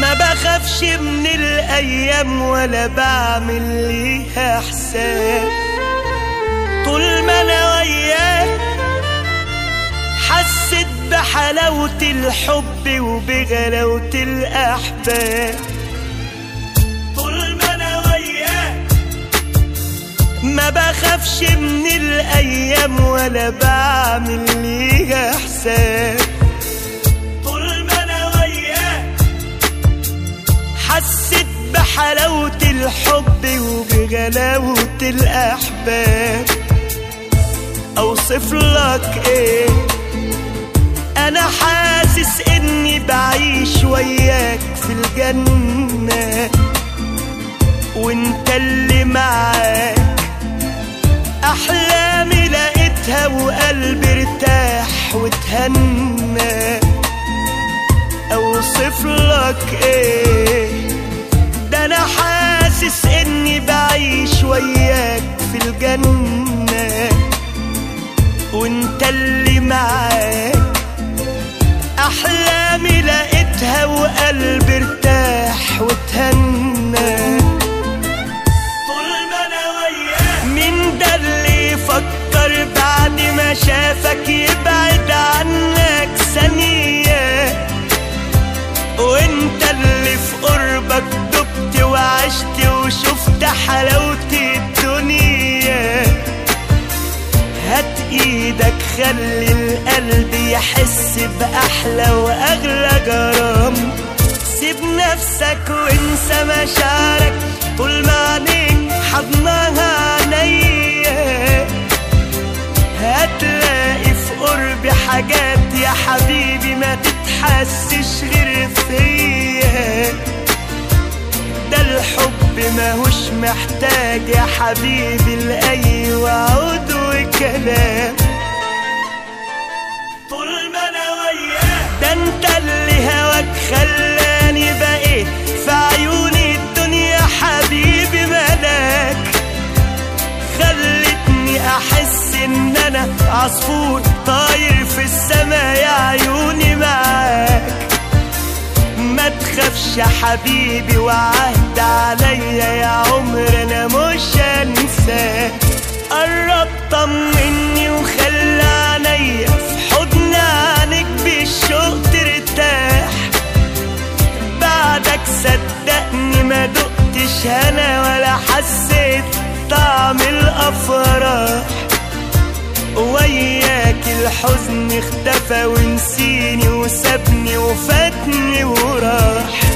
ما بخافش من الأيام ولا بعمل ليها حساب. طول ما أنا وياك حسيت بحلاوة الحب وبغلاوة الأحباب. طول ما أنا وياك ما بخافش من الأيام ولا بعمل ليها حساب. بحلاوة الحب وبغلاوة الأحباب. أوصف لك إيه؟ أنا حاسس إني بعيش وياك في الجنة. وإنت اللي معاك. أحلامي لقيتها وقلبي ارتاح وتهنى أوصف لك ده أنا حاسس إني بعيش وياك في الجنة إيدك خلي القلب يحس بأحلى وأغلى جرام. سيب نفسك وانسى مشاعرك طول ما عينيك حضنها عينيا هتلاقي في قرب حاجات يا حبيبي ما تتحسش غير فيا. ده الحب ماهوش محتاج يا حبيبي لأي وعود. ان أنا عصفور طاير في السما يا عيوني معاك. ما تخافش يا حبيبي وعهد عليا يا عمر أنا مش هنساك. قرب طمني وخلى عينيا في حضن عينك بالشوق ترتاح. بعدك صدقني ما دقتش هنا ولا حسيت طعم الأفراح. وياك الحزن اختفى ونسيني وسابني وفاتني وراح.